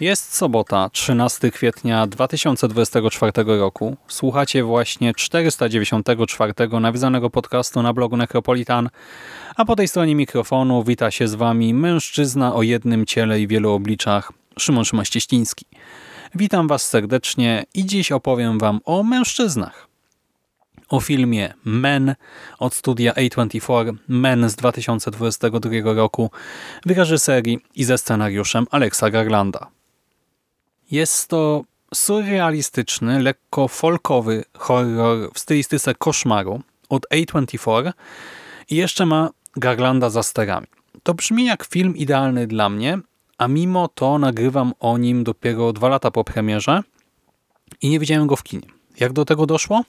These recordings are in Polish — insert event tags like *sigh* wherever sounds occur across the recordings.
Jest sobota, 13 kwietnia 2024 roku. Słuchacie właśnie 494 nawiązanego podcastu na blogu Necropolitan, a po tej stronie mikrofonu wita się z Wami mężczyzna o jednym ciele i wielu obliczach, Szymon Szymaścieściński. Witam Was serdecznie i dziś opowiem Wam o mężczyznach. O filmie Men od studia A24, Men z 2022 roku w reżyserii i ze scenariuszem Alexa Garlanda. Jest to surrealistyczny, lekko folkowy horror w stylistyce koszmaru od A24 i jeszcze ma Garlanda za sterami. To brzmi jak film idealny dla mnie, a mimo to nagrywam o nim dopiero dwa lata po premierze i nie widziałem go w kinie. Jak do tego doszło?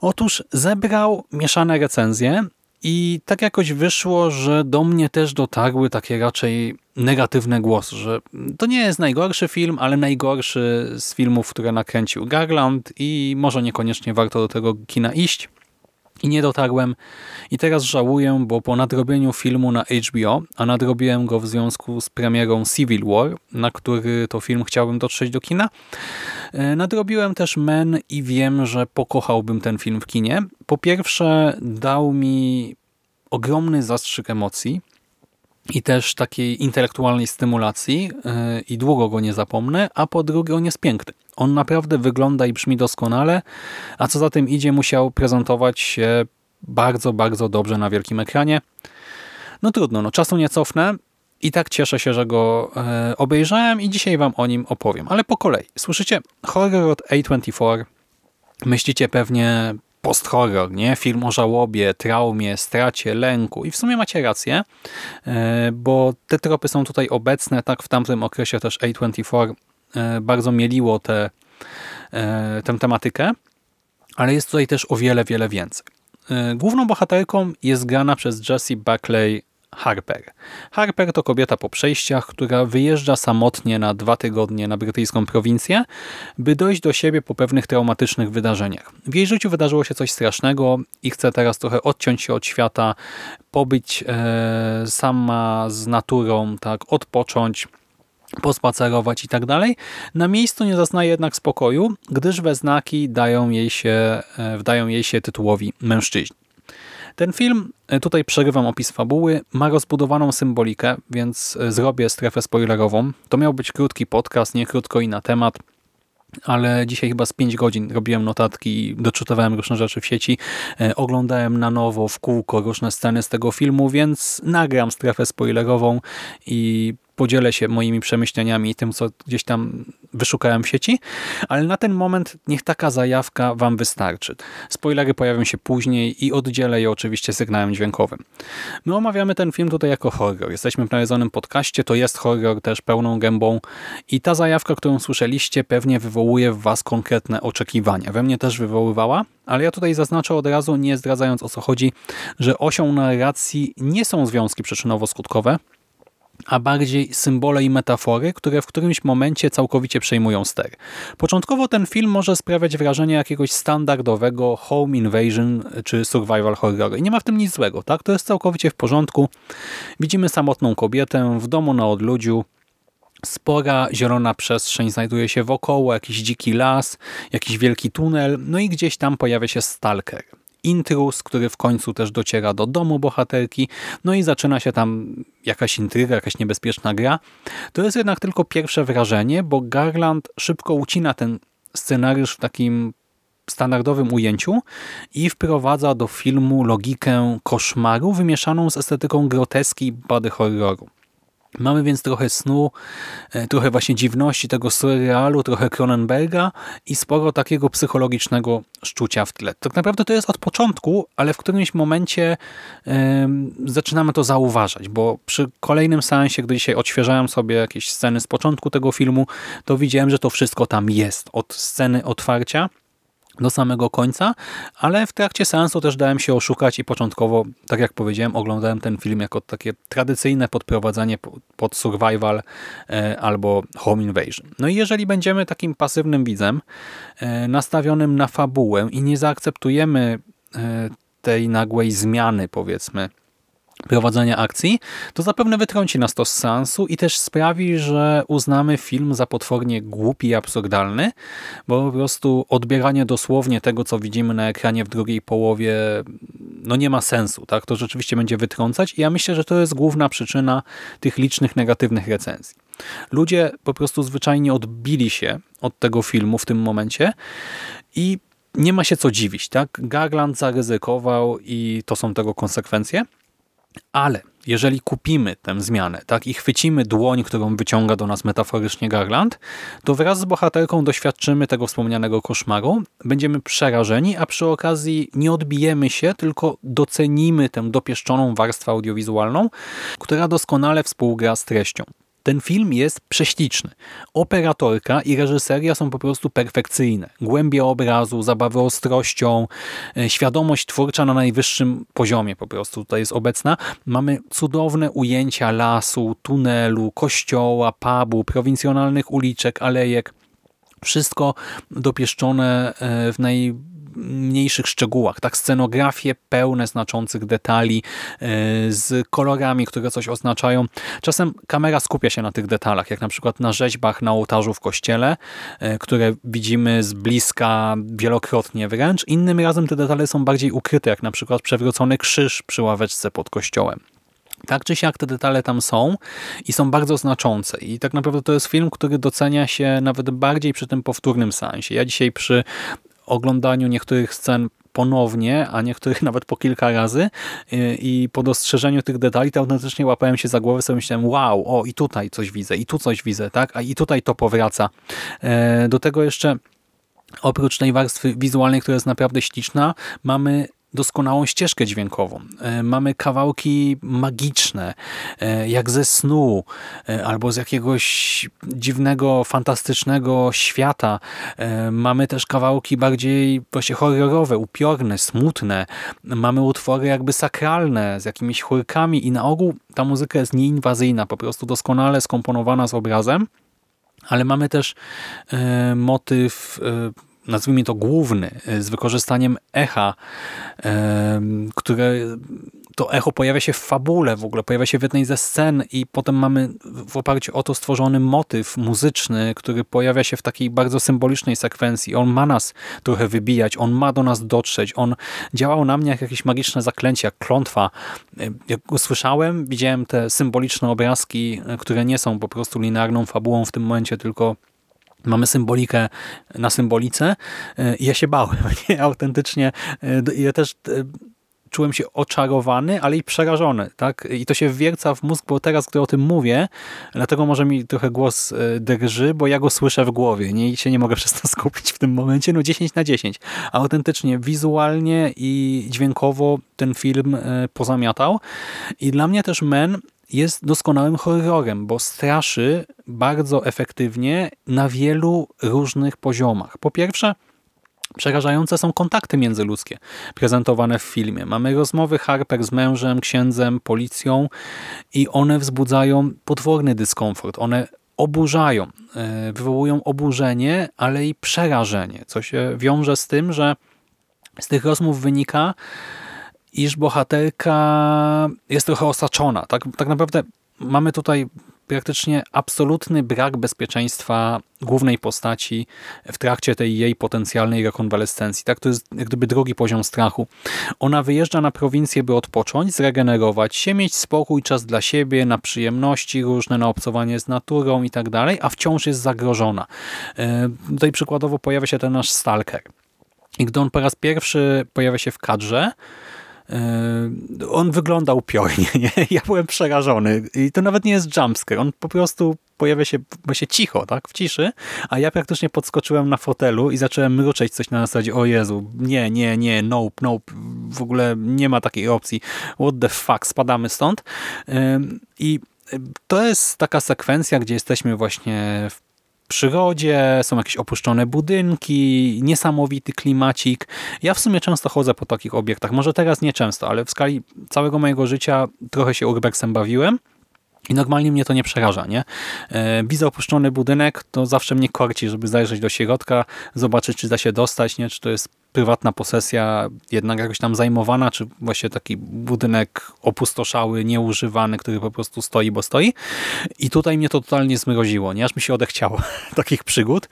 Otóż zebrał mieszane recenzje i tak jakoś wyszło, że do mnie też dotarły takie raczej negatywne głosy, że to nie jest najgorszy film, ale najgorszy z filmów, które nakręcił Garland i może niekoniecznie warto do tego kina iść. I nie dotarłem i teraz żałuję, bo po nadrobieniu filmu na HBO, a nadrobiłem go w związku z premierą Civil War, na który to film chciałbym dotrzeć do kina, e, nadrobiłem też Men i wiem, że pokochałbym ten film w kinie. Po pierwsze dał mi ogromny zastrzyk emocji, i też takiej intelektualnej stymulacji yy, i długo go nie zapomnę, a po drugie on jest piękny. On naprawdę wygląda i brzmi doskonale, a co za tym idzie musiał prezentować się bardzo, bardzo dobrze na wielkim ekranie. No trudno, no czasu nie cofnę i tak cieszę się, że go yy, obejrzałem i dzisiaj wam o nim opowiem, ale po kolei. Słyszycie? Horror od A24. Myślicie pewnie, post-horror, nie? Film o żałobie, traumie, stracie, lęku. I w sumie macie rację, e, bo te tropy są tutaj obecne. Tak w tamtym okresie też A24 e, bardzo mieliło te, e, tę tematykę, ale jest tutaj też o wiele, wiele więcej. Główną bohaterką jest grana przez Jessie Buckley Harper. Harper to kobieta po przejściach, która wyjeżdża samotnie na dwa tygodnie na brytyjską prowincję, by dojść do siebie po pewnych traumatycznych wydarzeniach. W jej życiu wydarzyło się coś strasznego i chce teraz trochę odciąć się od świata, pobyć e, sama z naturą, tak, odpocząć, pospacerować i tak dalej. Na miejscu nie zaznaje jednak spokoju, gdyż we znaki dają jej się, e, wdają jej się tytułowi mężczyźni. Ten film, e, tutaj przerywam opis fabuły, ma rozbudowaną symbolikę, więc e, zrobię strefę spoilerową. To miał być krótki podcast, nie krótko i na temat, ale dzisiaj chyba z 5 godzin robiłem notatki, doczytywałem różne rzeczy w sieci, e, oglądałem na nowo w kółko różne sceny z tego filmu, więc nagram strefę spoilerową i podzielę się moimi przemyśleniami i tym, co gdzieś tam wyszukałem w sieci, ale na ten moment niech taka zajawka Wam wystarczy. Spoilery pojawią się później i oddzielę je oczywiście sygnałem dźwiękowym. My omawiamy ten film tutaj jako horror. Jesteśmy w nawiedzonym podcaście, to jest horror też pełną gębą i ta zajawka, którą słyszeliście pewnie wywołuje w Was konkretne oczekiwania. We mnie też wywoływała, ale ja tutaj zaznaczę od razu, nie zdradzając o co chodzi, że osią narracji nie są związki przyczynowo-skutkowe, a bardziej symbole i metafory, które w którymś momencie całkowicie przejmują ster. Początkowo ten film może sprawiać wrażenie jakiegoś standardowego home invasion czy survival horror. I nie ma w tym nic złego, tak? To jest całkowicie w porządku. Widzimy samotną kobietę w domu na odludziu, Spora zielona przestrzeń znajduje się wokoło, jakiś dziki las, jakiś wielki tunel, no i gdzieś tam pojawia się stalker. Intrus, który w końcu też dociera do domu bohaterki, no i zaczyna się tam jakaś intryga, jakaś niebezpieczna gra. To jest jednak tylko pierwsze wrażenie, bo Garland szybko ucina ten scenariusz w takim standardowym ujęciu i wprowadza do filmu logikę koszmaru wymieszaną z estetyką groteski body horroru. Mamy więc trochę snu, e, trochę właśnie dziwności tego surrealu, trochę Cronenberga i sporo takiego psychologicznego szczucia w tle. Tak naprawdę to jest od początku, ale w którymś momencie zaczynamy to zauważać, bo przy kolejnym seansie, gdy dzisiaj odświeżałem sobie jakieś sceny z początku tego filmu, to widziałem, że to wszystko tam jest. Od sceny otwarcia do samego końca, ale w trakcie seansu też dałem się oszukać i początkowo, tak jak powiedziałem, oglądałem ten film jako takie tradycyjne podprowadzanie pod survival e, albo home invasion. No i jeżeli będziemy takim pasywnym widzem, e, nastawionym na fabułę i nie zaakceptujemy e, tej nagłej zmiany, powiedzmy, prowadzenia akcji, to zapewne wytrąci nas to z seansu i też sprawi, że uznamy film za potwornie głupi i absurdalny, bo po prostu odbieranie dosłownie tego, co widzimy na ekranie w drugiej połowie, no nie ma sensu. tak? To rzeczywiście będzie wytrącać i ja myślę, że to jest główna przyczyna tych licznych negatywnych recenzji. Ludzie po prostu zwyczajnie odbili się od tego filmu w tym momencie i nie ma się co dziwić. tak? Garland zaryzykował i to są tego konsekwencje. Ale jeżeli kupimy tę zmianę tak, i chwycimy dłoń, którą wyciąga do nas metaforycznie Garland, to wraz z bohaterką doświadczymy tego wspomnianego koszmaru, będziemy przerażeni, a przy okazji nie odbijemy się, tylko docenimy tę dopieszczoną warstwę audiowizualną, która doskonale współgra z treścią. Ten film jest prześliczny. Operatorka i reżyseria są po prostu perfekcyjne. Głębia obrazu, zabawy ostrością, e, świadomość twórcza na najwyższym poziomie po prostu tutaj jest obecna. Mamy cudowne ujęcia lasu, tunelu, kościoła, pubu, prowincjonalnych uliczek, alejek. Wszystko dopieszczone e, w naj mniejszych szczegółach. Tak, scenografie pełne znaczących detali e, z kolorami, które coś oznaczają. Czasem kamera skupia się na tych detalach, jak na przykład na rzeźbach na ołtarzu w kościele, e, które widzimy z bliska wielokrotnie wręcz. Innym razem te detale są bardziej ukryte, jak na przykład przewrócony krzyż przy ławeczce pod kościołem. Tak czy siak te detale tam są i są bardzo znaczące. I tak naprawdę to jest film, który docenia się nawet bardziej przy tym powtórnym sensie. Ja dzisiaj przy oglądaniu niektórych scen ponownie, a niektórych *laughs* nawet po kilka razy i po dostrzeżeniu tych detali to autentycznie łapałem się za głowę, sobie myślałem, wow, o i tutaj coś widzę, i tu coś widzę, tak, a i tutaj to powraca. E, do tego jeszcze oprócz tej warstwy wizualnej, która jest naprawdę śliczna, mamy doskonałą ścieżkę dźwiękową. E, mamy kawałki magiczne, e, jak ze snu, e, albo z jakiegoś dziwnego, fantastycznego świata. Mamy też kawałki bardziej właśnie horrorowe, upiorne, smutne. Mamy utwory jakby sakralne, z jakimiś chórkami i na ogół ta muzyka jest nieinwazyjna, po prostu doskonale skomponowana z obrazem. Ale mamy też motyw nazwijmy to główny, e, z wykorzystaniem echa, które to echo pojawia się w fabule w ogóle, pojawia się w jednej ze scen i potem mamy w oparciu o to stworzony motyw muzyczny, który pojawia się w takiej bardzo symbolicznej sekwencji. On ma nas trochę wybijać, on ma do nas dotrzeć, on działał na mnie jak jakieś magiczne zaklęcie, jak klątwa. E, jak słyszałem, widziałem te symboliczne obrazki, które nie są po prostu linearną fabułą w tym momencie, tylko Mamy symbolikę na symbolice e, ja się bałem. *laughs* Nie? Autentycznie e, ja też e, czułem się oczarowany, ale i przerażony. Tak? I to się wierca w mózg, bo teraz, gdy o tym mówię, dlatego może mi trochę głos drży, bo ja go słyszę w głowie nie? i się nie mogę *laughs* przez to skupić w tym momencie. No 10 na 10. A autentycznie, wizualnie i dźwiękowo ten film pozamiatał. I dla mnie też Men jest doskonałym horrorem, bo straszy bardzo efektywnie na wielu różnych poziomach. Po pierwsze, Przerażające są kontakty międzyludzkie prezentowane w filmie. Mamy rozmowy Harper z mężem, księdzem, policją i one wzbudzają potworny dyskomfort. One oburzają, e, wywołują oburzenie, ale i przerażenie, co się wiąże z tym, że z tych rozmów wynika, iż bohaterka jest trochę osaczona. Tak, tak naprawdę mamy tutaj praktycznie absolutny brak bezpieczeństwa głównej postaci w trakcie tej jej potencjalnej rekonwalescencji. Tak, to jest jak gdyby drugi poziom strachu. Ona wyjeżdża na prowincję, by odpocząć, zregenerować się, mieć spokój, czas dla siebie, na przyjemności różne, na obcowanie z naturą i tak dalej, a wciąż jest zagrożona. E, tutaj przykładowo pojawia się ten nasz stalker. I gdy on po raz pierwszy pojawia się w kadrze, on wygląda upiornie, *laughs* nie? Ja byłem przerażony. I to nawet nie jest jumpscare, on po prostu pojawia się się cicho, tak, w ciszy, a ja praktycznie podskoczyłem na fotelu i zacząłem mruczeć coś na zasadzie, o Jezu, nie, nie, nie, nope, nope, w ogóle nie ma takiej opcji, what the fuck, spadamy stąd. Yy, i to jest taka sekwencja, gdzie jesteśmy właśnie w przyrodzie, są jakieś opuszczone budynki, niesamowity klimacik. Ja w sumie często chodzę po takich obiektach, może teraz nie często, ale w skali całego mojego życia trochę się urbexem bawiłem. I normalnie mnie to nie przeraża, nie? E, widzę opuszczony budynek, to zawsze mnie korci, żeby zajrzeć do środka, zobaczyć, czy da się dostać, nie? Czy to jest prywatna posesja jednak jakoś tam zajmowana, czy właśnie taki budynek opustoszały, nieużywany, który po prostu stoi, bo stoi. I tutaj mnie to totalnie zmroziło, nie? Aż mi się odechciało *laughs* takich przygód.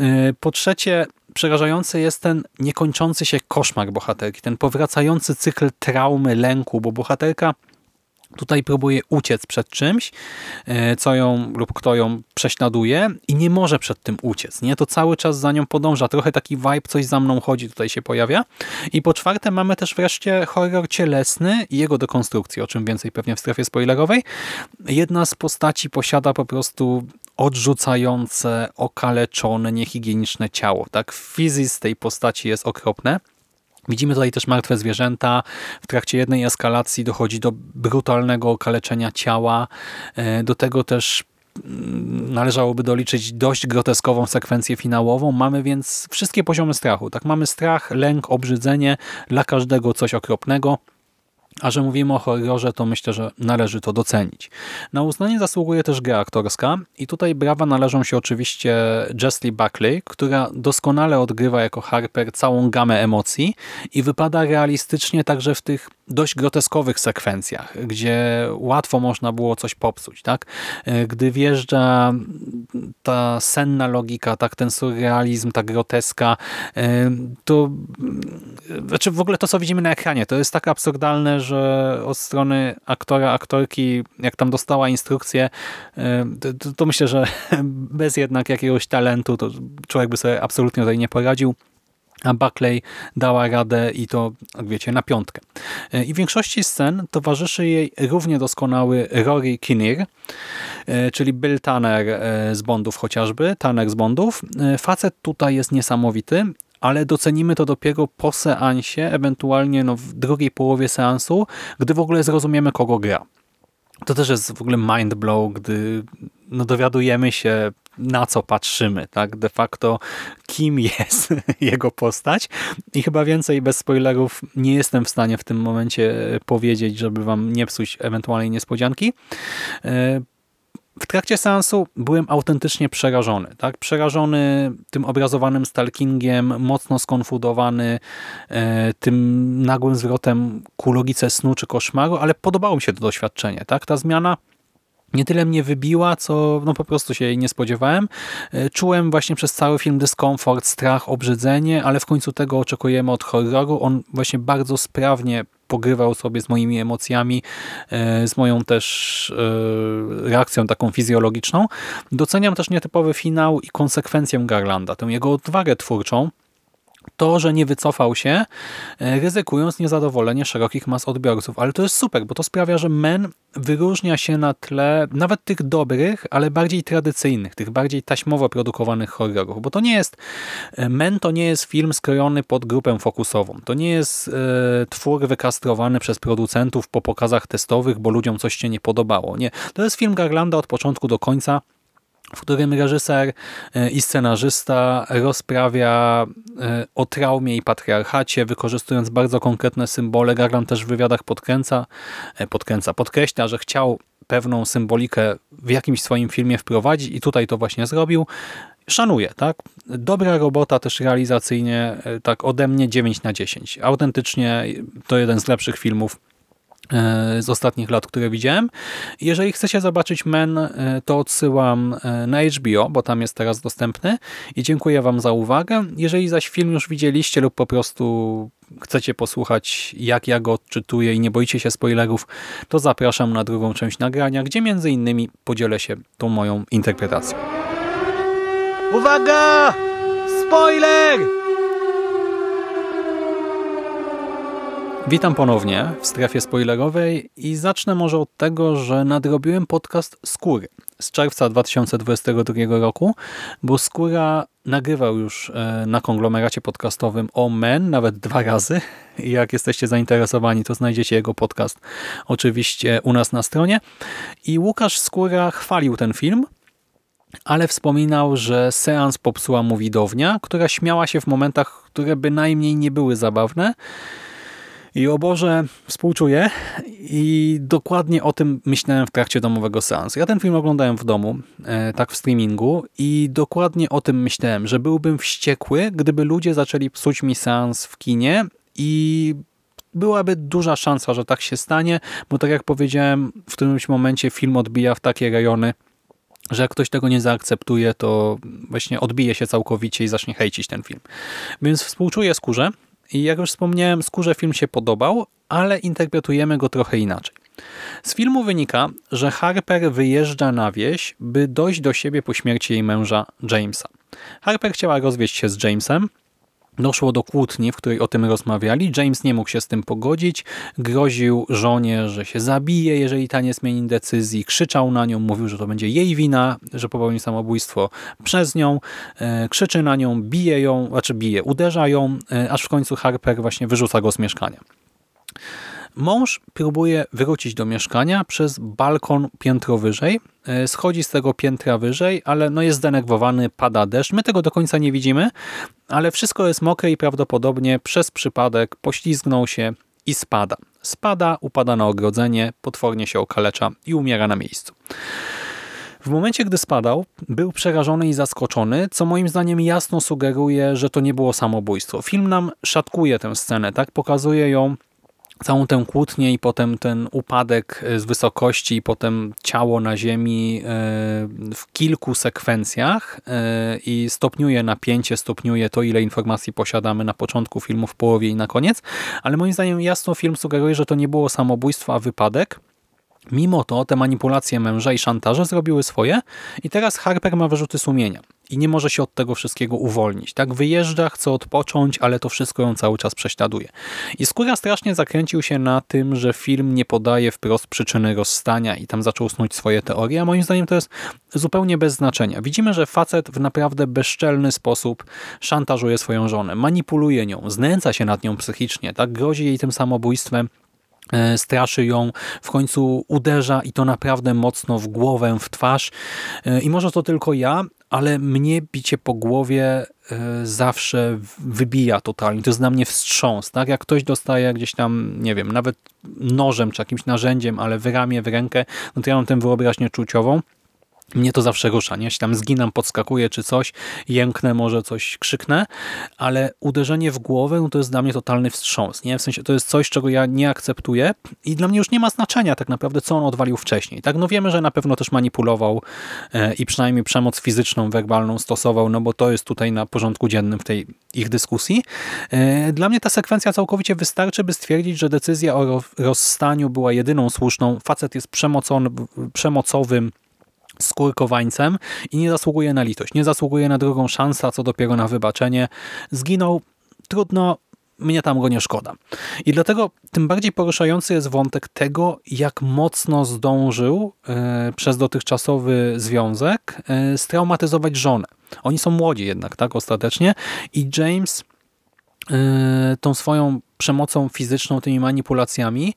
E, po trzecie, przerażający jest ten niekończący się koszmar bohaterki, ten powracający cykl traumy, lęku, bo bohaterka Tutaj próbuje uciec przed czymś, e, co ją lub kto ją prześladuje i nie może przed tym uciec. Nie? To cały czas za nią podąża. Trochę taki vibe, coś za mną chodzi, tutaj się pojawia. I po czwarte mamy też wreszcie horror cielesny i jego dekonstrukcję, o czym więcej pewnie w strefie spoilerowej. Jedna z postaci posiada po prostu odrzucające, okaleczone, niehigieniczne ciało. Tak? Fizis tej postaci jest okropne. Widzimy tutaj też martwe zwierzęta. W trakcie jednej eskalacji dochodzi do brutalnego okaleczenia ciała. E, do tego też mm, należałoby doliczyć dość groteskową sekwencję finałową. Mamy więc wszystkie poziomy strachu. Tak, Mamy strach, lęk, obrzydzenie, dla każdego coś okropnego. A że mówimy o horrorze, to myślę, że należy to docenić. Na uznanie zasługuje też gra aktorska i tutaj brawa należą się oczywiście Jessie Buckley, która doskonale odgrywa jako Harper całą gamę emocji i wypada realistycznie także w tych dość groteskowych sekwencjach, gdzie łatwo można było coś popsuć. tak? E, gdy wjeżdża ta senna logika, tak ten surrealizm, ta groteska, e, to znaczy w ogóle to, co widzimy na ekranie, to jest tak absurdalne, że od strony aktora, aktorki, jak tam dostała instrukcję, e, to, to myślę, że *laughs* bez jednak jakiegoś talentu, to człowiek by sobie absolutnie tutaj nie poradził a Buckley dała radę i to, jak wiecie, na piątkę. E, I w większości scen towarzyszy jej równie doskonały Rory Kinnear, e, czyli Bill Tanner z Bondów chociażby, Tanner z Bondów. Facet tutaj jest niesamowity, ale docenimy to dopiero po seansie, ewentualnie no w drugiej połowie seansu, gdy w ogóle zrozumiemy, kogo gra. To też jest w ogóle mind blow, gdy no dowiadujemy się na co patrzymy, tak? De facto kim *laughs* jest jego postać i chyba więcej bez spoilerów nie jestem w stanie w tym momencie powiedzieć, żeby wam nie psuć ewentualnej niespodzianki. W trakcie seansu byłem autentycznie przerażony. Tak? Przerażony tym obrazowanym stalkingiem, mocno skonfudowany e, tym nagłym zwrotem ku logice snu czy koszmaru, ale podobało mi się to doświadczenie. Tak? Ta zmiana nie tyle mnie wybiła, co no po prostu się jej nie spodziewałem. E, czułem właśnie przez cały film dyskomfort, strach, obrzydzenie, ale w końcu tego oczekujemy od horroru. On właśnie bardzo sprawnie pogrywał sobie z moimi emocjami, e, z moją też e, reakcją taką fizjologiczną. Doceniam też nietypowy finał i konsekwencję Garlanda, tę jego odwagę twórczą, to, że nie wycofał się, e, ryzykując niezadowolenie szerokich mas odbiorców. Ale to jest super, bo to sprawia, że Men wyróżnia się na tle nawet tych dobrych, ale bardziej tradycyjnych, tych bardziej taśmowo produkowanych horrorów. Bo to nie jest, e, Men to nie jest film skrojony pod grupę fokusową. To nie jest e, twór wykastrowany przez producentów po pokazach testowych, bo ludziom coś się nie podobało. Nie. To jest film Garlanda od początku do końca, w którym reżyser e, i scenarzysta rozprawia e, o traumie i patriarchacie, wykorzystując bardzo konkretne symbole. Garland też w wywiadach podkręca, e, podkręca, podkreśla, że chciał pewną symbolikę w jakimś swoim filmie wprowadzić i tutaj to właśnie zrobił. Szanuję, tak? Dobra robota też realizacyjnie, tak ode mnie 9 na 10. Autentycznie to jeden z lepszych filmów z ostatnich lat, które widziałem. Jeżeli chcecie zobaczyć Men, e, to odsyłam e, na HBO, bo tam jest teraz dostępny i dziękuję Wam za uwagę. Jeżeli zaś film już widzieliście lub po prostu chcecie posłuchać, jak ja go odczytuję i nie boicie się spoilerów, to zapraszam na drugą część nagrania, gdzie między innymi podzielę się tą moją interpretacją. Uwaga! Spoiler! Witam ponownie w strefie spoilerowej i zacznę może od tego, że nadrobiłem podcast Skóry z czerwca 2022 roku, bo Skóra nagrywał już e, na konglomeracie podcastowym o Men nawet dwa razy *laughs* jak jesteście zainteresowani, to znajdziecie jego podcast oczywiście u nas na stronie. I Łukasz Skóra chwalił ten film, ale wspominał, że seans popsuła mu widownia, która śmiała się w momentach, które bynajmniej nie były zabawne i o Boże, współczuję i dokładnie o tym myślałem w trakcie domowego seansu. Ja ten film oglądałem w domu, e, tak w streamingu i dokładnie o tym myślałem, że byłbym wściekły, gdyby ludzie zaczęli psuć mi seans w kinie i byłaby duża szansa, że tak się stanie, bo tak jak powiedziałem, w którymś momencie film odbija w takie rejony, że jak ktoś tego nie zaakceptuje, to właśnie odbije się całkowicie i zacznie hejcić ten film. Więc współczuję skórze, i jak już wspomniałem, skórze film się podobał, ale interpretujemy go trochę inaczej. Z filmu wynika, że Harper wyjeżdża na wieś, by dojść do siebie po śmierci jej męża Jamesa. Harper chciała rozwieść się z Jamesem, Doszło do kłótni, w której o tym rozmawiali. James nie mógł się z tym pogodzić. Groził żonie, że się zabije, jeżeli ta nie zmieni decyzji. Krzyczał na nią, mówił, że to będzie jej wina, że popełni samobójstwo przez nią. E, krzyczy na nią, bije ją, znaczy bije, uderza ją, e, aż w końcu Harper właśnie wyrzuca go z mieszkania. Mąż próbuje wrócić do mieszkania przez balkon piętro wyżej. E, schodzi z tego piętra wyżej, ale no jest zdenerwowany, pada deszcz. My tego do końca nie widzimy, ale wszystko jest mokre i prawdopodobnie przez przypadek poślizgnął się i spada. Spada, upada na ogrodzenie, potwornie się okalecza i umiera na miejscu. W momencie, gdy spadał, był przerażony i zaskoczony, co moim zdaniem jasno sugeruje, że to nie było samobójstwo. Film nam szatkuje tę scenę, tak? Pokazuje ją całą tę kłótnię i potem ten upadek e, z wysokości i potem ciało na ziemi e, w kilku sekwencjach e, i stopniuje napięcie, stopniuje to, ile informacji posiadamy na początku filmu, w połowie i na koniec, ale moim zdaniem jasno film sugeruje, że to nie było samobójstwo, a wypadek, Mimo to te manipulacje męża i szantaże zrobiły swoje i teraz Harper ma wyrzuty sumienia i nie może się od tego wszystkiego uwolnić. Tak wyjeżdża, chce odpocząć, ale to wszystko ją cały czas prześladuje. I Skóra strasznie zakręcił się na tym, że film nie podaje wprost przyczyny rozstania i tam zaczął snuć swoje teorie, a moim zdaniem to jest zupełnie bez znaczenia. Widzimy, że facet w naprawdę bezczelny sposób szantażuje swoją żonę, manipuluje nią, znęca się nad nią psychicznie, tak grozi jej tym samobójstwem, straszy ją, w końcu uderza i to naprawdę mocno w głowę, w twarz. E, I może to tylko ja, ale mnie bicie po głowie e, zawsze wybija totalnie. To jest dla mnie wstrząs. Tak? Jak ktoś dostaje gdzieś tam, nie wiem, nawet nożem czy jakimś narzędziem, ale w ramię, w rękę, no to ja mam tę wyobraźnię czuciową mnie to zawsze rusza, nie? Jeśli tam zginam, podskakuję czy coś, jęknę, może coś krzyknę, ale uderzenie w głowę no to jest dla mnie totalny wstrząs, nie? W sensie to jest coś, czego ja nie akceptuję i dla mnie już nie ma znaczenia tak naprawdę, co on odwalił wcześniej. Tak, no wiemy, że na pewno też manipulował e, i przynajmniej przemoc fizyczną, werbalną stosował, no bo to jest tutaj na porządku dziennym w tej ich dyskusji. E, dla mnie ta sekwencja całkowicie wystarczy, by stwierdzić, że decyzja o rozstaniu była jedyną słuszną. Facet jest przemocowym, skórkowańcem i nie zasługuje na litość, nie zasługuje na drugą szansę, co dopiero na wybaczenie. Zginął, trudno, mnie tam go nie szkoda. I dlatego tym bardziej poruszający jest wątek tego, jak mocno zdążył e, przez dotychczasowy związek e, straumatyzować żonę. Oni są młodzi jednak, tak, ostatecznie i James e, tą swoją przemocą fizyczną, tymi manipulacjami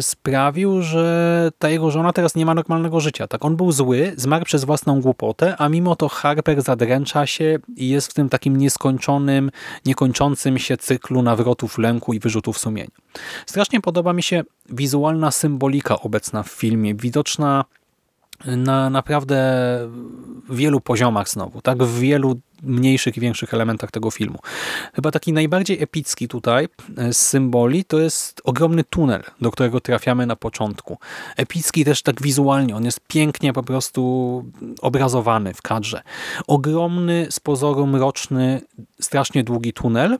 sprawił, że ta jego żona teraz nie ma normalnego życia. Tak, on był zły, zmarł przez własną głupotę, a mimo to Harper zadręcza się i jest w tym takim nieskończonym, niekończącym się cyklu nawrotów lęku i wyrzutów sumienia. Strasznie podoba mi się wizualna symbolika obecna w filmie, widoczna na naprawdę wielu poziomach znowu, tak w wielu mniejszych i większych elementach tego filmu. Chyba taki najbardziej epicki tutaj e, z symboli to jest ogromny tunel, do którego trafiamy na początku. Epicki też tak wizualnie, on jest pięknie po prostu obrazowany w kadrze. Ogromny, z pozoru mroczny, strasznie długi tunel,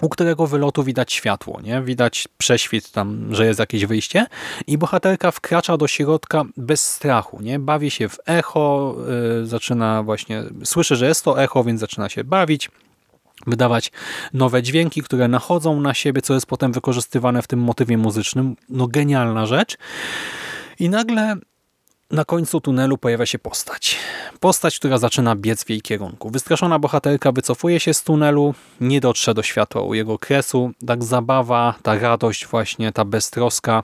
u którego wylotu widać światło, nie? widać prześwit tam, że jest jakieś wyjście i bohaterka wkracza do środka bez strachu, nie? bawi się w echo, yy, zaczyna właśnie, słyszy, że jest to echo, więc zaczyna się bawić, wydawać nowe dźwięki, które nachodzą na siebie, co jest potem wykorzystywane w tym motywie muzycznym. No genialna rzecz. I nagle na końcu tunelu pojawia się postać. Postać, która zaczyna biec w jej kierunku. Wystraszona bohaterka wycofuje się z tunelu, nie dotrze do światła u jego kresu. Tak zabawa, ta radość właśnie, ta beztroska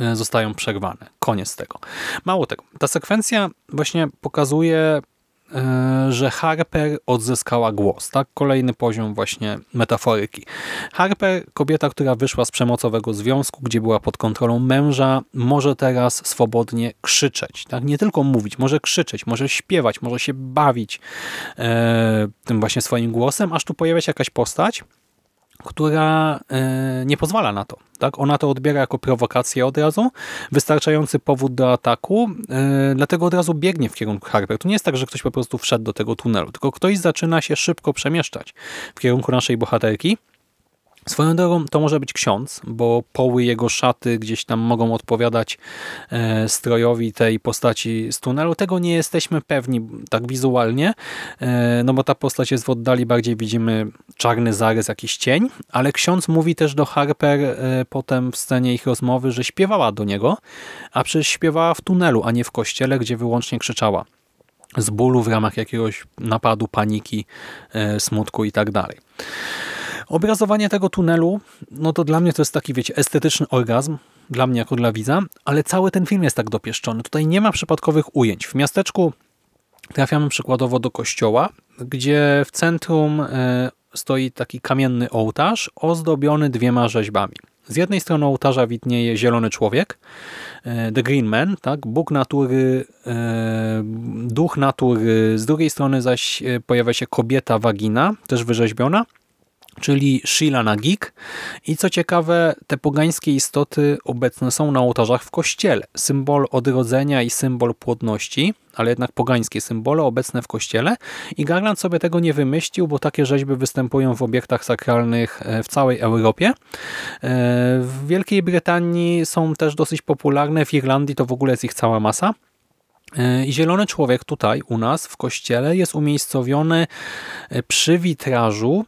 e, zostają przerwane. Koniec tego. Mało tego. Ta sekwencja właśnie pokazuje że Harper odzyskała głos. Tak, kolejny poziom właśnie metaforyki. Harper, kobieta, która wyszła z przemocowego związku, gdzie była pod kontrolą męża, może teraz swobodnie krzyczeć. Tak? Nie tylko mówić, może krzyczeć, może śpiewać, może się bawić e, tym właśnie swoim głosem, aż tu pojawia się jakaś postać, która e, nie pozwala na to. Tak? Ona to odbiera jako prowokację od razu, wystarczający powód do ataku, e, dlatego od razu biegnie w kierunku Harper. To nie jest tak, że ktoś po prostu wszedł do tego tunelu, tylko ktoś zaczyna się szybko przemieszczać w kierunku naszej bohaterki, Swoją drogą to może być ksiądz, bo poły jego szaty gdzieś tam mogą odpowiadać e, strojowi tej postaci z tunelu. Tego nie jesteśmy pewni tak wizualnie, e, no bo ta postać jest w oddali, bardziej widzimy czarny zarys, jakiś cień, ale ksiądz mówi też do Harper e, potem w scenie ich rozmowy, że śpiewała do niego, a przecież śpiewała w tunelu, a nie w kościele, gdzie wyłącznie krzyczała z bólu w ramach jakiegoś napadu, paniki, smutku i tak dalej. Obrazowanie tego tunelu, no to dla mnie to jest taki, wiecie, estetyczny orgazm, dla mnie jako dla widza, ale cały ten film jest tak dopieszczony. Tutaj nie ma przypadkowych ujęć. W miasteczku trafiamy przykładowo do kościoła, gdzie w centrum e, stoi taki kamienny ołtarz ozdobiony dwiema rzeźbami. Z jednej strony ołtarza widnieje zielony człowiek, e, The Green Man, tak? Bóg natury, e, duch natury, z drugiej strony zaś pojawia się kobieta wagina, też wyrzeźbiona, czyli Sheila Nagik. I co ciekawe, te pogańskie istoty obecne są na ołtarzach w kościele. Symbol odrodzenia i symbol płodności, ale jednak pogańskie symbole obecne w kościele. I Garland sobie tego nie wymyślił, bo takie rzeźby występują w obiektach sakralnych e, w całej Europie. E, w Wielkiej Brytanii są też dosyć popularne, w Irlandii to w ogóle jest ich cała masa. E, I zielony człowiek tutaj u nas w kościele jest umiejscowiony przy witrażu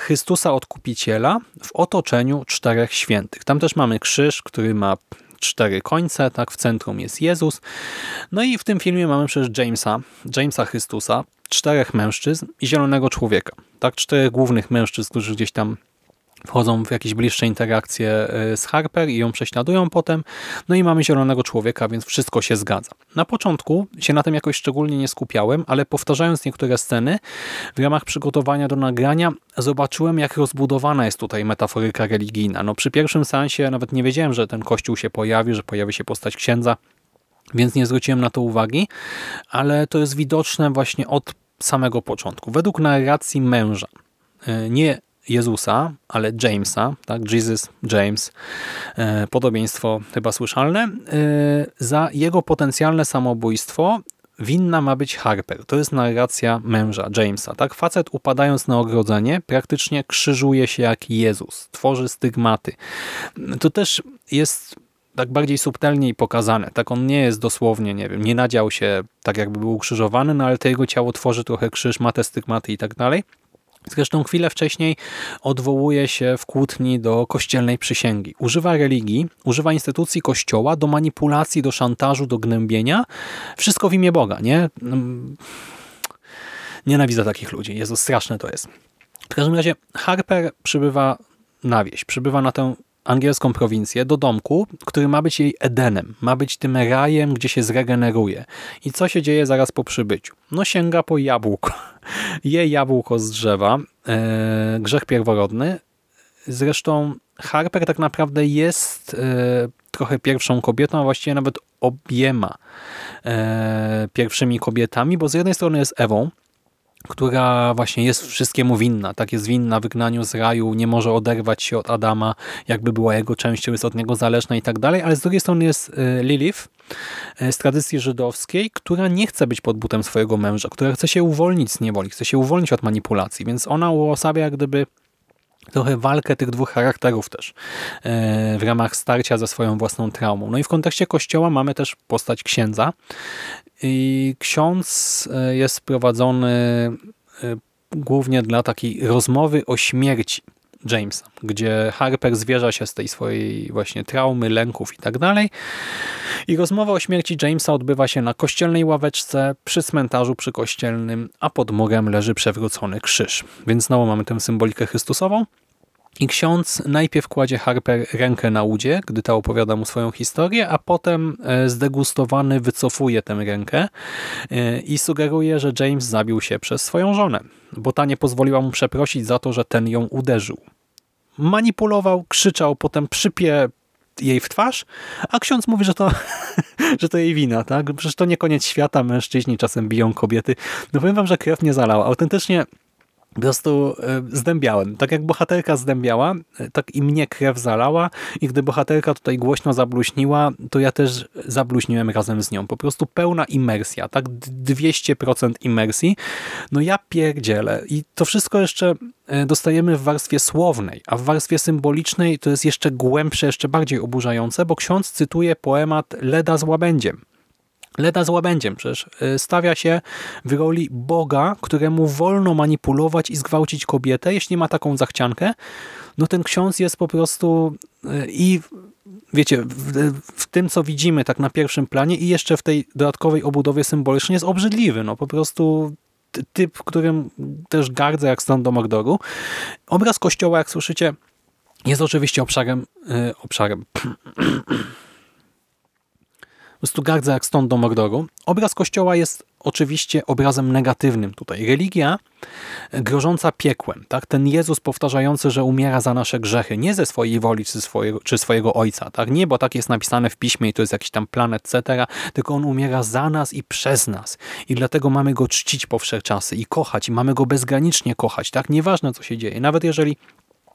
Chrystusa Odkupiciela w otoczeniu czterech świętych. Tam też mamy krzyż, który ma cztery końce, tak w centrum jest Jezus. No i w tym filmie mamy przecież Jamesa, Jamesa Chrystusa, czterech mężczyzn i zielonego człowieka. Tak, czterech głównych mężczyzn, którzy gdzieś tam wchodzą w jakieś bliższe interakcje e, z Harper i ją prześladują potem. No i mamy zielonego człowieka, więc wszystko się zgadza. Na początku się na tym jakoś szczególnie nie skupiałem, ale powtarzając niektóre sceny w ramach przygotowania do nagrania zobaczyłem, jak rozbudowana jest tutaj metaforyka religijna. No przy pierwszym sensie nawet nie wiedziałem, że ten kościół się pojawi, że pojawi się postać księdza, więc nie zwróciłem na to uwagi, ale to jest widoczne właśnie od samego początku. Według narracji męża, e, nie Jezusa, ale Jamesa, tak? Jesus, James, e, podobieństwo chyba słyszalne, e, za jego potencjalne samobójstwo winna ma być Harper. To jest narracja męża, Jamesa. Tak? Facet upadając na ogrodzenie praktycznie krzyżuje się jak Jezus. Tworzy stygmaty. To też jest tak bardziej subtelniej pokazane. Tak on nie jest dosłownie, nie wiem, nie nadział się tak jakby był ukrzyżowany, no ale to jego ciało tworzy trochę krzyż, ma te stygmaty i tak dalej. Zresztą chwilę wcześniej odwołuje się w kłótni do kościelnej przysięgi. Używa religii, używa instytucji kościoła do manipulacji, do szantażu, do gnębienia. Wszystko w imię Boga, nie? Mm, nienawidzę takich ludzi. Jezu, straszne to jest. W każdym razie Harper przybywa na wieś, przybywa na tę angielską prowincję do domku, który ma być jej Edenem, ma być tym rajem, gdzie się zregeneruje. I co się dzieje zaraz po przybyciu? No sięga po jabłko. *laughs* Je jabłko z drzewa, e, grzech pierworodny, Zresztą Harper tak naprawdę jest e, trochę pierwszą kobietą, a właściwie nawet obiema e, pierwszymi kobietami, bo z jednej strony jest Ewą, która właśnie jest wszystkiemu winna, tak jest winna wygnaniu z raju, nie może oderwać się od Adama, jakby była jego częścią, jest od niego zależna i tak dalej, ale z drugiej strony jest e, Lilith e, z tradycji żydowskiej, która nie chce być pod butem swojego męża, która chce się uwolnić z niewoli, chce się uwolnić od manipulacji, więc ona uosabia jak gdyby trochę walkę tych dwóch charakterów też e, w ramach starcia ze swoją własną traumą. No i w kontekście kościoła mamy też postać księdza. I ksiądz e, jest prowadzony e, głównie dla takiej rozmowy o śmierci Jamesa, gdzie Harper zwierza się z tej swojej właśnie traumy, lęków i tak dalej. I rozmowa o śmierci Jamesa odbywa się na kościelnej ławeczce, przy cmentarzu przykościelnym, a pod murem leży przewrócony krzyż. Więc znowu mamy tę symbolikę Chrystusową. I ksiądz najpierw kładzie Harper rękę na udzie, gdy ta opowiada mu swoją historię, a potem e, zdegustowany wycofuje tę rękę e, i sugeruje, że James zabił się przez swoją żonę, bo ta nie pozwoliła mu przeprosić za to, że ten ją uderzył. Manipulował, krzyczał, potem przypie jej w twarz, a ksiądz mówi, że to, *laughs* że to jej wina, tak? Przecież to nie koniec świata, mężczyźni czasem biją kobiety. No powiem wam, że krew nie zalała. Autentycznie po prostu e, zdębiałem. Tak jak bohaterka zdębiała, e, tak i mnie krew zalała i gdy bohaterka tutaj głośno zabluźniła, to ja też zabluźniłem razem z nią. Po prostu pełna imersja, tak 200% imersji. No ja pierdzielę. I to wszystko jeszcze e, dostajemy w warstwie słownej, a w warstwie symbolicznej to jest jeszcze głębsze, jeszcze bardziej oburzające, bo ksiądz cytuje poemat Leda z łabędziem Leda z łabędziem przecież y, stawia się w roli Boga, któremu wolno manipulować i zgwałcić kobietę, jeśli ma taką zachciankę. No ten ksiądz jest po prostu y, i wiecie, w, w, tym co widzimy tak na pierwszym planie i jeszcze w tej dodatkowej obudowie symbolicznej jest obrzydliwy. No po prostu typ, którym też gardzę jak stan do Mordoru. Obraz kościoła, jak słyszycie, jest oczywiście obszarem, yy, obszarem *clears throat* prostu gardza jak stąd do Mordoru. Obraz kościoła jest oczywiście obrazem negatywnym tutaj. Religia grożąca piekłem. Tak? Ten Jezus powtarzający, że umiera za nasze grzechy, nie ze swojej woli czy swojego, czy swojego Ojca. Tak? Nie, bo tak jest napisane w piśmie i to jest jakiś tam plan, etc., tylko On umiera za nas i przez nas. I dlatego mamy Go czcić po wszechczasy i kochać. I mamy Go bezgranicznie kochać. Tak? Nieważne, co się dzieje. Nawet jeżeli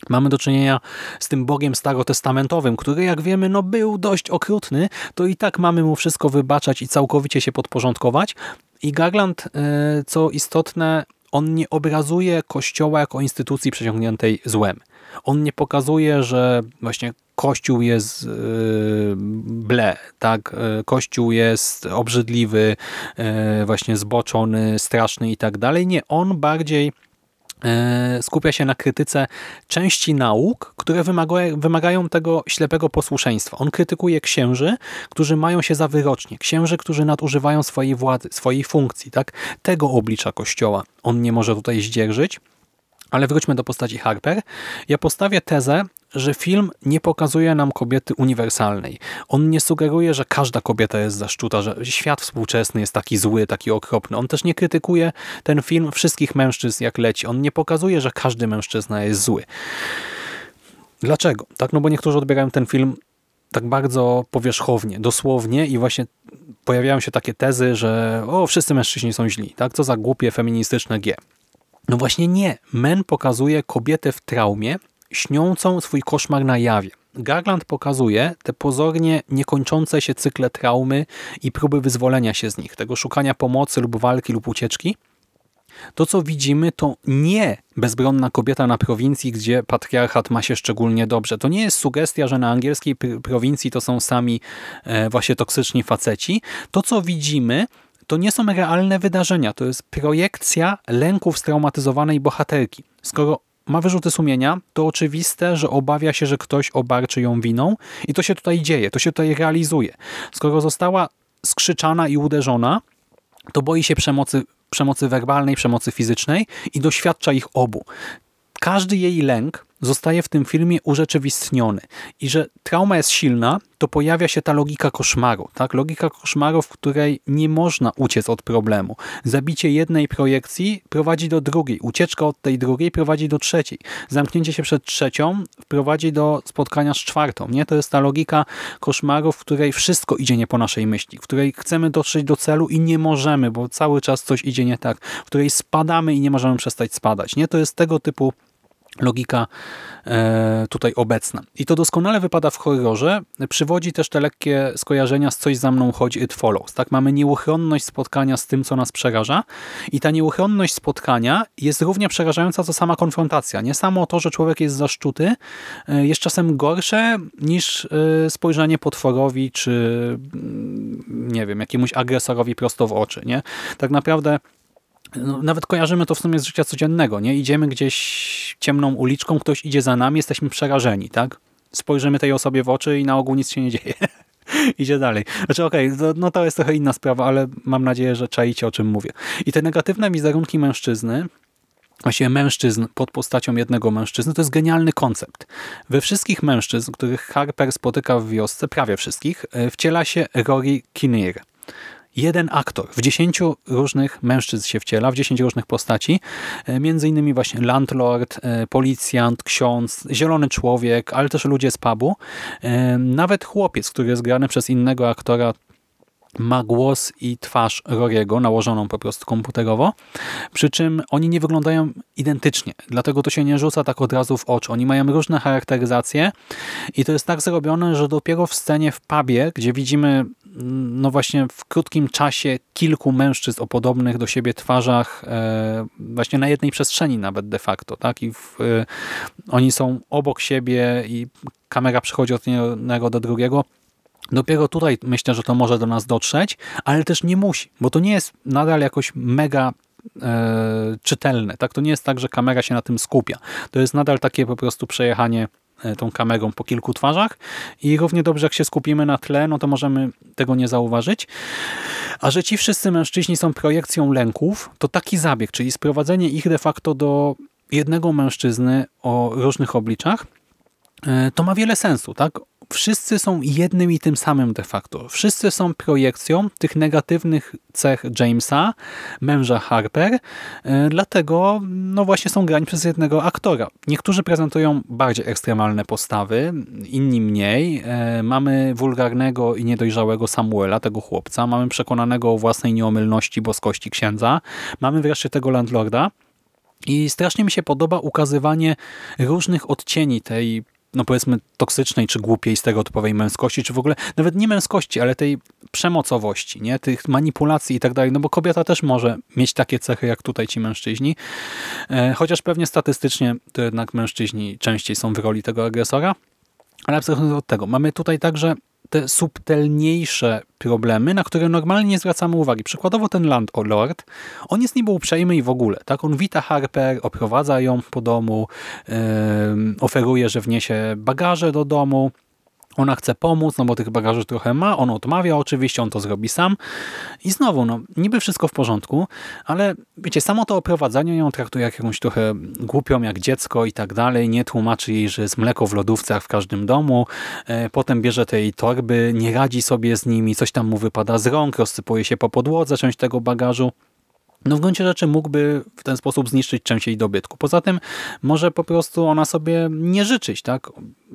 Mamy do czynienia z tym Bogiem starotestamentowym, który jak wiemy no był dość okrutny, to i tak mamy mu wszystko wybaczać i całkowicie się podporządkować. I Garland, e, co istotne, on nie obrazuje Kościoła jako instytucji przeciągniętej złem. On nie pokazuje, że właśnie Kościół jest yy, ble, tak? E, Kościół jest obrzydliwy, właśnie zboczony, straszny i tak dalej. Nie, on bardziej E, skupia się na krytyce części nauk, które wymagają tego ślepego posłuszeństwa. On krytykuje księży, którzy mają się za wyrocznie, księży, którzy nadużywają swojej władzy, swojej funkcji. Tak? Tego oblicza Kościoła on nie może tutaj zdzierżyć. Ale wróćmy do postaci Harper. Ja postawię tezę, że film nie pokazuje nam kobiety uniwersalnej. On nie sugeruje, że każda kobieta jest zaszczuta, że świat współczesny jest taki zły, taki okropny. On też nie krytykuje ten film wszystkich mężczyzn jak leci. On nie pokazuje, że każdy mężczyzna jest zły. Dlaczego? Tak, no bo niektórzy odbierają ten film tak bardzo powierzchownie, dosłownie i właśnie pojawiają się takie tezy, że o, wszyscy mężczyźni są źli, tak? Co za głupie feministyczne G. No właśnie nie. Men pokazuje kobietę w traumie, śniącą swój koszmar na jawie. Garland pokazuje te pozornie niekończące się cykle traumy i próby wyzwolenia się z nich, tego szukania pomocy lub walki lub ucieczki. To, co widzimy, to nie bezbronna kobieta na prowincji, gdzie patriarchat ma się szczególnie dobrze. To nie jest sugestia, że na angielskiej prowincji to są sami e, właśnie toksyczni faceci. To, co widzimy, to nie są realne wydarzenia. To jest projekcja lęków straumatyzowanej bohaterki. Skoro ma wyrzuty sumienia, to oczywiste, że obawia się, że ktoś obarczy ją winą i to się tutaj dzieje, to się tutaj realizuje. Skoro została skrzyczana i uderzona, to boi się przemocy, przemocy werbalnej, przemocy fizycznej i doświadcza ich obu. Każdy jej lęk zostaje w tym filmie urzeczywistniony i że trauma jest silna, to pojawia się ta logika koszmaru. Tak? Logika koszmaru, w której nie można uciec od problemu. Zabicie jednej projekcji prowadzi do drugiej. Ucieczka od tej drugiej prowadzi do trzeciej. Zamknięcie się przed trzecią prowadzi do spotkania z czwartą. Nie? To jest ta logika koszmaru, w której wszystko idzie nie po naszej myśli, w której chcemy dotrzeć do celu i nie możemy, bo cały czas coś idzie nie tak, w której spadamy i nie możemy przestać spadać. Nie? To jest tego typu logika e, tutaj obecna. I to doskonale wypada w horrorze. Przywodzi też te lekkie skojarzenia z coś za mną chodzi It Follows. Tak? Mamy nieuchronność spotkania z tym, co nas przeraża i ta nieuchronność spotkania jest równie przerażająca, co sama konfrontacja. Nie samo to, że człowiek jest zaszczuty, e, jest czasem gorsze niż e, spojrzenie potworowi, czy mm, nie wiem, jakiemuś agresorowi prosto w oczy. Nie? Tak naprawdę no, nawet kojarzymy to w sumie z życia codziennego, nie? Idziemy gdzieś ciemną uliczką, ktoś idzie za nami, jesteśmy przerażeni, tak? Spojrzymy tej osobie w oczy i na ogół nic się nie dzieje. *laughs* Idzie dalej. Znaczy okej, okay, no to jest trochę inna sprawa, ale mam nadzieję, że czaicie o czym mówię. I te negatywne wizerunki mężczyzny, właściwie mężczyzn pod postacią jednego mężczyzny, to jest genialny koncept. We wszystkich mężczyzn, których Harper spotyka w wiosce, prawie wszystkich, e, wciela się Rory Kinnear jeden aktor. W dziesięciu różnych mężczyzn się wciela, w dziesięciu różnych postaci. E, między innymi właśnie landlord, e, policjant, ksiądz, zielony człowiek, ale też ludzie z pubu. E, nawet chłopiec, który jest grany przez innego aktora, ma głos i twarz Roriego nałożoną po prostu komputerowo, przy czym oni nie wyglądają identycznie, dlatego to się nie rzuca tak od razu w oczy. Oni mają różne charakteryzacje i to jest tak zrobione, że dopiero w scenie w pubie, gdzie widzimy no właśnie w krótkim czasie kilku mężczyzn o podobnych do siebie twarzach, e, właśnie na jednej przestrzeni nawet de facto, tak? I w, e, oni są obok siebie i kamera przechodzi od jednego do drugiego, Dopiero tutaj myślę, że to może do nas dotrzeć, ale też nie musi, bo to nie jest nadal jakoś mega e, czytelne. Tak? To nie jest tak, że kamera się na tym skupia. To jest nadal takie po prostu przejechanie tą kamerą po kilku twarzach i równie dobrze jak się skupimy na tle, no to możemy tego nie zauważyć. A że ci wszyscy mężczyźni są projekcją lęków, to taki zabieg, czyli sprowadzenie ich de facto do jednego mężczyzny o różnych obliczach, e, to ma wiele sensu. tak? Wszyscy są jednym i tym samym de facto. Wszyscy są projekcją tych negatywnych cech Jamesa, męża Harper, e, dlatego no właśnie są grani przez jednego aktora. Niektórzy prezentują bardziej ekstremalne postawy, inni mniej. E, mamy wulgarnego i niedojrzałego Samuela, tego chłopca. Mamy przekonanego o własnej nieomylności boskości księdza. Mamy wreszcie tego landlorda. I strasznie mi się podoba ukazywanie różnych odcieni tej no powiedzmy toksycznej czy głupiej, stereotypowej męskości, czy w ogóle nawet nie męskości, ale tej przemocowości, nie? tych manipulacji i tak dalej, no bo kobieta też może mieć takie cechy jak tutaj ci mężczyźni, e, chociaż pewnie statystycznie to jednak mężczyźni częściej są w roli tego agresora, ale abstrahując od tego, mamy tutaj także te subtelniejsze problemy, na które normalnie nie zwracamy uwagi. Przykładowo ten Landlord, on jest niby uprzejmy i w ogóle. tak On wita Harper, oprowadza ją po domu, yy, oferuje, że wniesie bagaże do domu, ona chce pomóc, no bo tych bagaży trochę ma, on odmawia oczywiście, on to zrobi sam. I znowu, no niby wszystko w porządku, ale wiecie, samo to oprowadzanie ją traktuje jak jakąś trochę głupią, jak dziecko i tak dalej. Nie tłumaczy jej, że jest mleko w lodówcach w każdym domu. E, potem bierze te jej torby, nie radzi sobie z nimi, coś tam mu wypada z rąk, rozsypuje się po podłodze część tego bagażu no w gruncie rzeczy mógłby w ten sposób zniszczyć część jej dobytku. Poza tym może po prostu ona sobie nie życzyć, tak?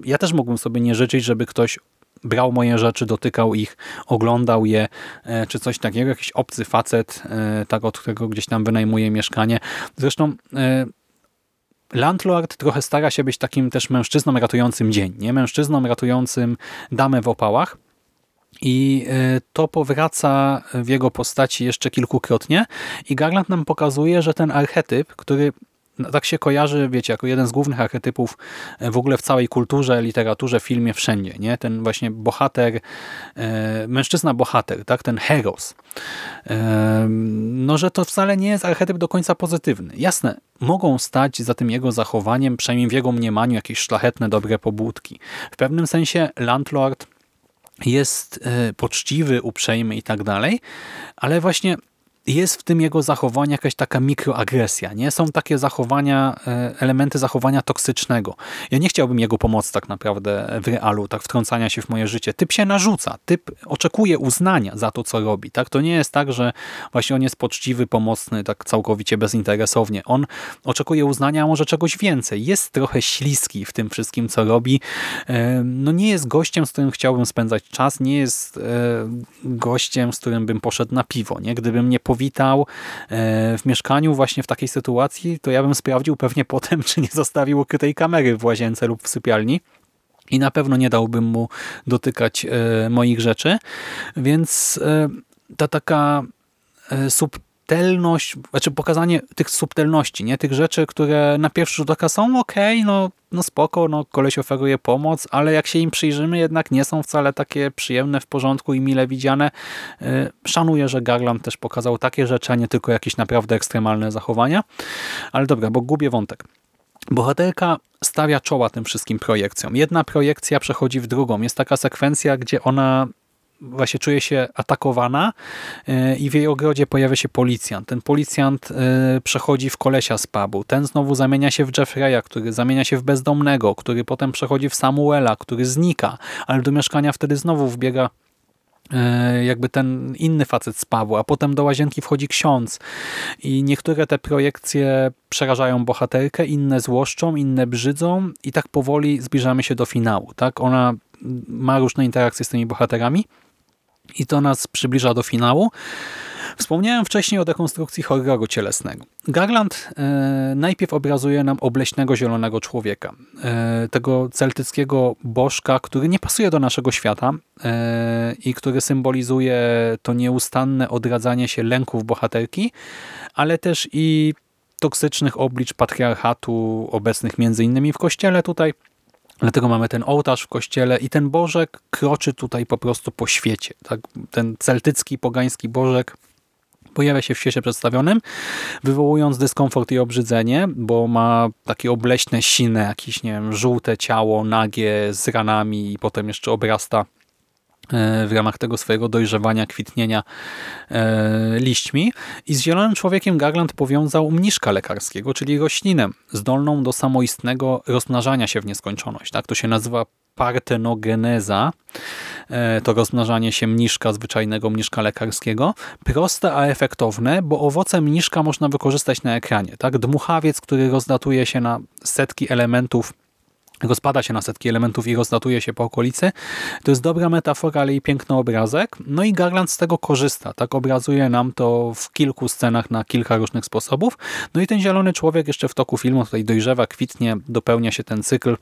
Ja też mógłbym sobie nie życzyć, żeby ktoś brał moje rzeczy, dotykał ich, oglądał je, e, czy coś takiego, jakiś obcy facet, e, tak od którego gdzieś tam wynajmuje mieszkanie. Zresztą e, Landlord trochę stara się być takim też mężczyzną ratującym dzień, nie? Mężczyzną ratującym damę w opałach, i e, to powraca w jego postaci jeszcze kilkukrotnie i Garland nam pokazuje, że ten archetyp, który no, tak się kojarzy, wiecie, jako jeden z głównych archetypów e, w ogóle w całej kulturze, literaturze, filmie, wszędzie, nie? Ten właśnie bohater, e, mężczyzna bohater, tak? Ten heros. no, że to wcale nie jest archetyp do końca pozytywny. Jasne, mogą stać za tym jego zachowaniem, przynajmniej w jego mniemaniu, jakieś szlachetne, dobre pobudki. W pewnym sensie landlord jest e, poczciwy, uprzejmy i tak dalej, ale właśnie jest w tym jego zachowaniu jakaś taka mikroagresja. Nie? Są takie zachowania, e, elementy zachowania toksycznego. Ja nie chciałbym jego pomocy tak naprawdę w realu, tak wtrącania się w moje życie. Typ się narzuca, typ oczekuje uznania za to, co robi. Tak? To nie jest tak, że właśnie on jest poczciwy, pomocny, tak całkowicie bezinteresownie. On oczekuje uznania, a może czegoś więcej. Jest trochę śliski w tym wszystkim, co robi. E, no nie jest gościem, z którym chciałbym spędzać czas, nie jest e, gościem, z którym bym poszedł na piwo. Nie? Gdybym nie powitał e, w mieszkaniu właśnie w takiej sytuacji, to ja bym sprawdził pewnie *laughs* potem, czy nie zostawił ukrytej kamery w łazience lub w sypialni. I na pewno nie dałbym mu dotykać e, moich rzeczy, więc e, ta taka sub subtelność, znaczy pokazanie tych subtelności, nie tych rzeczy, które na pierwszy rzut oka są ok, no, no spoko, no koleś oferuje pomoc, ale jak się im przyjrzymy, jednak nie są wcale takie przyjemne, w porządku i mile widziane. Y, szanuję, że Garland też pokazał takie rzeczy, a nie tylko jakieś naprawdę ekstremalne zachowania. Ale dobra, bo gubię wątek. Bohaterka stawia czoła tym wszystkim projekcjom. Jedna projekcja przechodzi w drugą. Jest taka sekwencja, gdzie ona właśnie czuje się atakowana e, i w jej ogrodzie pojawia się policjant. Ten policjant e, przechodzi w kolesia z pubu. Ten znowu zamienia się w Jeffreya, który zamienia się w bezdomnego, który potem przechodzi w Samuela, który znika, ale do mieszkania wtedy znowu wbiega e, jakby ten inny facet z pubu, a potem do łazienki wchodzi ksiądz i niektóre te projekcje przerażają bohaterkę, inne złoszczą, inne brzydzą i tak powoli zbliżamy się do finału. Tak? Ona ma różne interakcje z tymi bohaterami, i to nas przybliża do finału. Wspomniałem wcześniej o dekonstrukcji horroru cielesnego. Garland e, najpierw obrazuje nam obleśnego zielonego człowieka, e, tego celtyckiego bożka, który nie pasuje do naszego świata e, i który symbolizuje to nieustanne odradzanie się lęków bohaterki, ale też i toksycznych oblicz patriarchatu obecnych między innymi w kościele tutaj, Dlatego mamy ten ołtarz w kościele i ten Bożek kroczy tutaj po prostu po świecie. Tak? Ten celtycki, pogański Bożek pojawia się w świecie przedstawionym, wywołując dyskomfort i obrzydzenie, bo ma takie obleśne, sine, jakieś, nie wiem, żółte ciało, nagie, z ranami i potem jeszcze obrasta w ramach tego swojego dojrzewania, kwitnienia e, liśćmi. I z zielonym człowiekiem Garland powiązał mniszka lekarskiego, czyli roślinę zdolną do samoistnego rozmnażania się w nieskończoność. Tak? To się nazywa partenogeneza, e, to rozmnażanie się mniszka, zwyczajnego mniszka lekarskiego. Proste, a efektowne, bo owoce mniszka można wykorzystać na ekranie. Tak? Dmuchawiec, który rozdatuje się na setki elementów rozpada się na setki elementów i rozlatuje się po okolicy. To jest dobra metafora, ale i piękny obrazek. No i Garland z tego korzysta. Tak obrazuje nam to w kilku scenach na kilka różnych sposobów. No i ten zielony człowiek jeszcze w toku filmu tutaj dojrzewa, kwitnie, dopełnia się ten cykl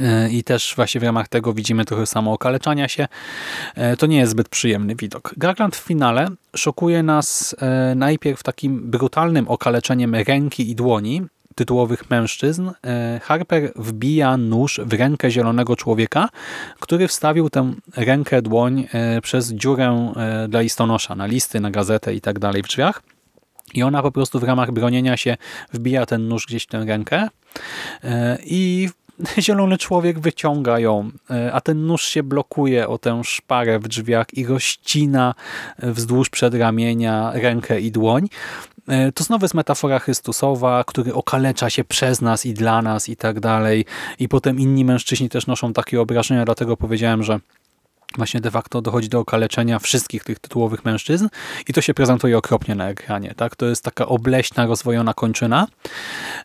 e, i też właśnie w ramach tego widzimy trochę samo okaleczania się. E, to nie jest zbyt przyjemny widok. Garland w finale szokuje nas e, najpierw takim brutalnym okaleczeniem ręki i dłoni, tytułowych mężczyzn, e, Harper wbija nóż w rękę zielonego człowieka, który wstawił tę rękę, dłoń e, przez dziurę e, dla listonosza, na listy, na gazetę i tak dalej w drzwiach. I ona po prostu w ramach bronienia się wbija ten nóż gdzieś w tę rękę i *laughs* zielony człowiek wyciąga ją, a ten nóż się blokuje o tę szparę w drzwiach i rozcina wzdłuż przedramienia rękę i dłoń. E, to znowu jest metafora Chrystusowa, który okalecza się przez nas i dla nas i tak dalej. I potem inni mężczyźni też noszą takie obrażenia, dlatego powiedziałem, że właśnie de facto dochodzi do okaleczenia wszystkich tych tytułowych mężczyzn i to się prezentuje okropnie na ekranie. Tak? To jest taka obleśna, rozwojona kończyna.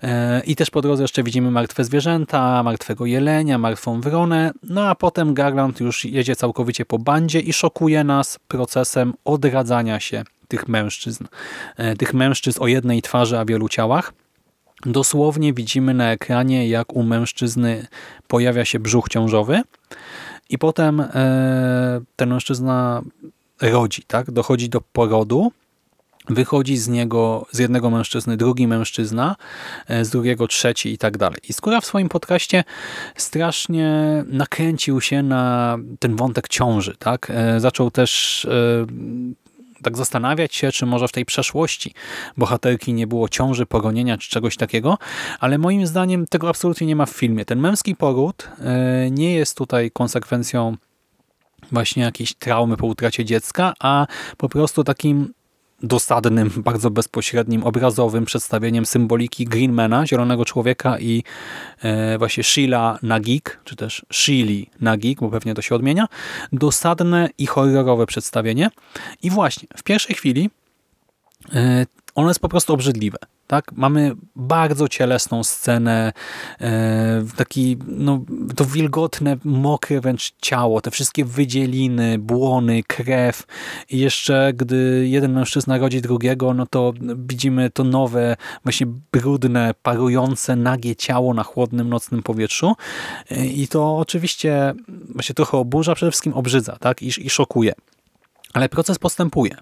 E, I też po drodze jeszcze widzimy martwe zwierzęta, martwego jelenia, martwą wronę, no a potem Garland już jedzie całkowicie po bandzie i szokuje nas procesem odradzania się tych mężczyzn. E, tych mężczyzn o jednej twarzy, a wielu ciałach. Dosłownie widzimy na ekranie, jak u mężczyzny pojawia się brzuch ciążowy i potem e, ten mężczyzna rodzi, tak? dochodzi do porodu, wychodzi z niego, z jednego mężczyzny drugi mężczyzna, e, z drugiego trzeci i tak dalej. I Skóra w swoim podcaście strasznie nakręcił się na ten wątek ciąży. tak? Zaczął też tak zastanawiać się, czy może w tej przeszłości bohaterki nie było ciąży, pogonienia czy czegoś takiego, ale moim zdaniem tego absolutnie nie ma w filmie. Ten męski poród e, nie jest tutaj konsekwencją właśnie jakiejś traumy po utracie dziecka, a po prostu takim dosadnym, bardzo bezpośrednim, obrazowym przedstawieniem symboliki Greenmana, Zielonego Człowieka i e, właśnie Sheila Nagik, czy też Shili Nagik, bo pewnie to się odmienia. Dosadne i horrorowe przedstawienie. I właśnie, w pierwszej chwili e, ono jest po prostu obrzydliwe. Tak? Mamy bardzo cielesną scenę, e, taki, no, to wilgotne, mokre wręcz ciało, te wszystkie wydzieliny, błony, krew i jeszcze gdy jeden mężczyzna rodzi drugiego, no to widzimy to nowe, właśnie brudne, parujące, nagie ciało na chłodnym, nocnym powietrzu e, i to oczywiście właśnie trochę oburza, przede wszystkim obrzydza tak? I, i szokuje. Ale proces postępuje.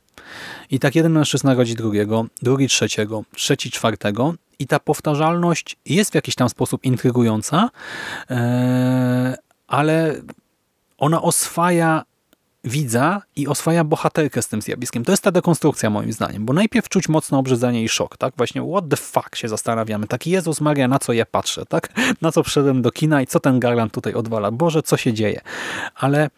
I tak jeden mężczyzna rodzi drugiego, drugi trzeciego, trzeci czwartego i ta powtarzalność jest w jakiś tam sposób intrygująca, e, ale ona oswaja widza i oswaja bohaterkę z tym zjawiskiem. To jest ta dekonstrukcja moim zdaniem, bo najpierw czuć mocno obrzydzenie i szok, tak? Właśnie what the fuck się zastanawiamy. Taki Jezus Maria, na co ja patrzę, tak? Na co przyszedłem do kina i co ten Garland tutaj odwala. Boże, co się dzieje? Ale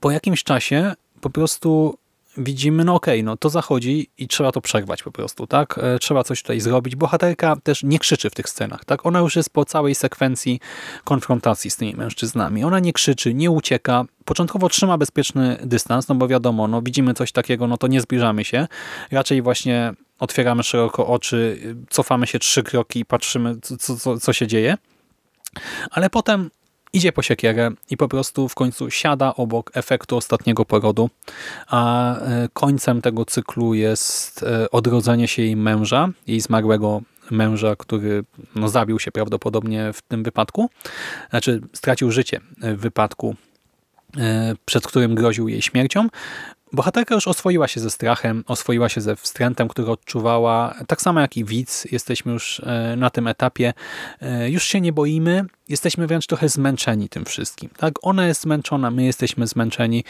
po jakimś czasie po prostu widzimy, no okej, okay, no to zachodzi i trzeba to przerwać po prostu, tak? E, trzeba coś tutaj zrobić. Bohaterka też nie krzyczy w tych scenach, tak? Ona już jest po całej sekwencji konfrontacji z tymi mężczyznami. Ona nie krzyczy, nie ucieka. Początkowo trzyma bezpieczny dystans, no bo wiadomo, no widzimy coś takiego, no to nie zbliżamy się. Raczej właśnie otwieramy szeroko oczy, cofamy się trzy kroki i patrzymy, co, co, co się dzieje. Ale potem idzie po siekierę i po prostu w końcu siada obok efektu ostatniego porodu, a e, końcem tego cyklu jest e, odrodzenie się jej męża, jej zmarłego męża, który no, zabił się prawdopodobnie w tym wypadku, znaczy stracił życie w wypadku, e, przed którym groził jej śmiercią. Bohaterka już oswoiła się ze strachem, oswoiła się ze wstrętem, który odczuwała. Tak samo jak i widz, jesteśmy już e, na tym etapie. E, już się nie boimy, jesteśmy wręcz trochę zmęczeni tym wszystkim. Tak? Ona jest zmęczona, my jesteśmy zmęczeni.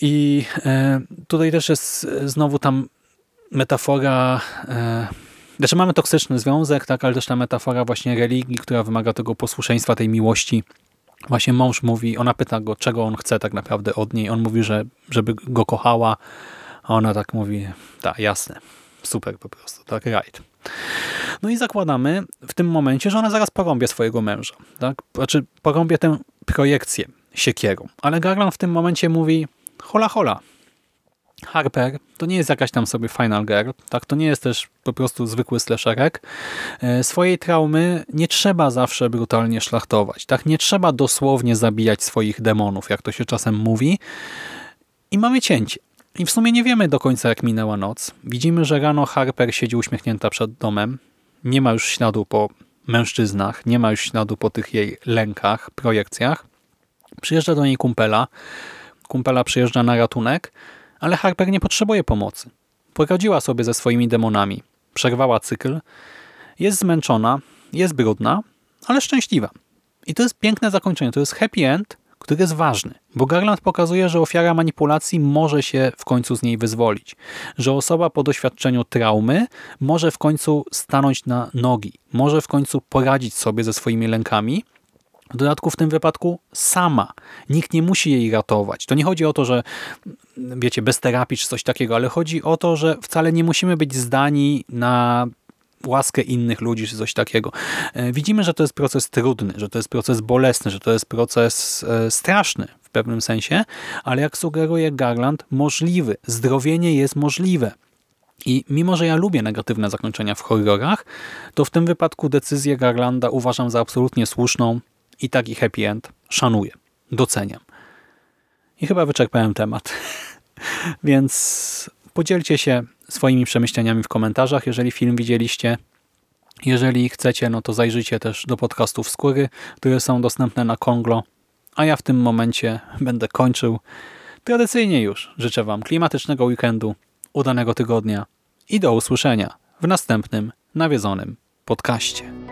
I e, tutaj też jest znowu tam metafora znaczy mamy toksyczny związek, tak, ale też ta metafora właśnie religii, która wymaga tego posłuszeństwa, tej miłości Właśnie mąż mówi, ona pyta go, czego on chce tak naprawdę od niej. On mówi, że żeby go kochała, a ona tak mówi, tak, jasne, super po prostu, tak, right. No i zakładamy w tym momencie, że ona zaraz porąbie swojego męża. Tak? Znaczy porąbie tę projekcję siekierą. Ale Garland w tym momencie mówi, hola hola, Harper to nie jest jakaś tam sobie final girl, tak? to nie jest też po prostu zwykły slasherek. E, swojej traumy nie trzeba zawsze brutalnie szlachtować, tak? nie trzeba dosłownie zabijać swoich demonów, jak to się czasem mówi. I mamy cięcie. I w sumie nie wiemy do końca, jak minęła noc. Widzimy, że rano Harper siedzi uśmiechnięta przed domem. Nie ma już śladu po mężczyznach, nie ma już śladu po tych jej lękach, projekcjach. Przyjeżdża do niej kumpela. Kumpela przyjeżdża na ratunek ale Harper nie potrzebuje pomocy. Poradziła sobie ze swoimi demonami. Przerwała cykl. Jest zmęczona, jest brudna, ale szczęśliwa. I to jest piękne zakończenie. To jest happy end, który jest ważny, bo Garland pokazuje, że ofiara manipulacji może się w końcu z niej wyzwolić, że osoba po doświadczeniu traumy może w końcu stanąć na nogi, może w końcu poradzić sobie ze swoimi lękami w dodatku w tym wypadku sama. Nikt nie musi jej ratować. To nie chodzi o to, że wiecie, bez terapii czy coś takiego, ale chodzi o to, że wcale nie musimy być zdani na łaskę innych ludzi czy coś takiego. E, widzimy, że to jest proces trudny, że to jest proces bolesny, że to jest proces e, straszny w pewnym sensie, ale jak sugeruje Garland, możliwy. Zdrowienie jest możliwe. I mimo, że ja lubię negatywne zakończenia w horrorach, to w tym wypadku decyzję Garlanda uważam za absolutnie słuszną i taki happy end szanuję, doceniam. I chyba wyczerpałem temat. *laughs* Więc podzielcie się swoimi przemyśleniami w komentarzach, jeżeli film widzieliście. Jeżeli chcecie, no to zajrzyjcie też do podcastów Skóry, które są dostępne na Konglo. A ja w tym momencie *laughs* będę kończył. Tradycyjnie już życzę Wam klimatycznego weekendu, udanego tygodnia i do usłyszenia w następnym nawiedzonym podcaście.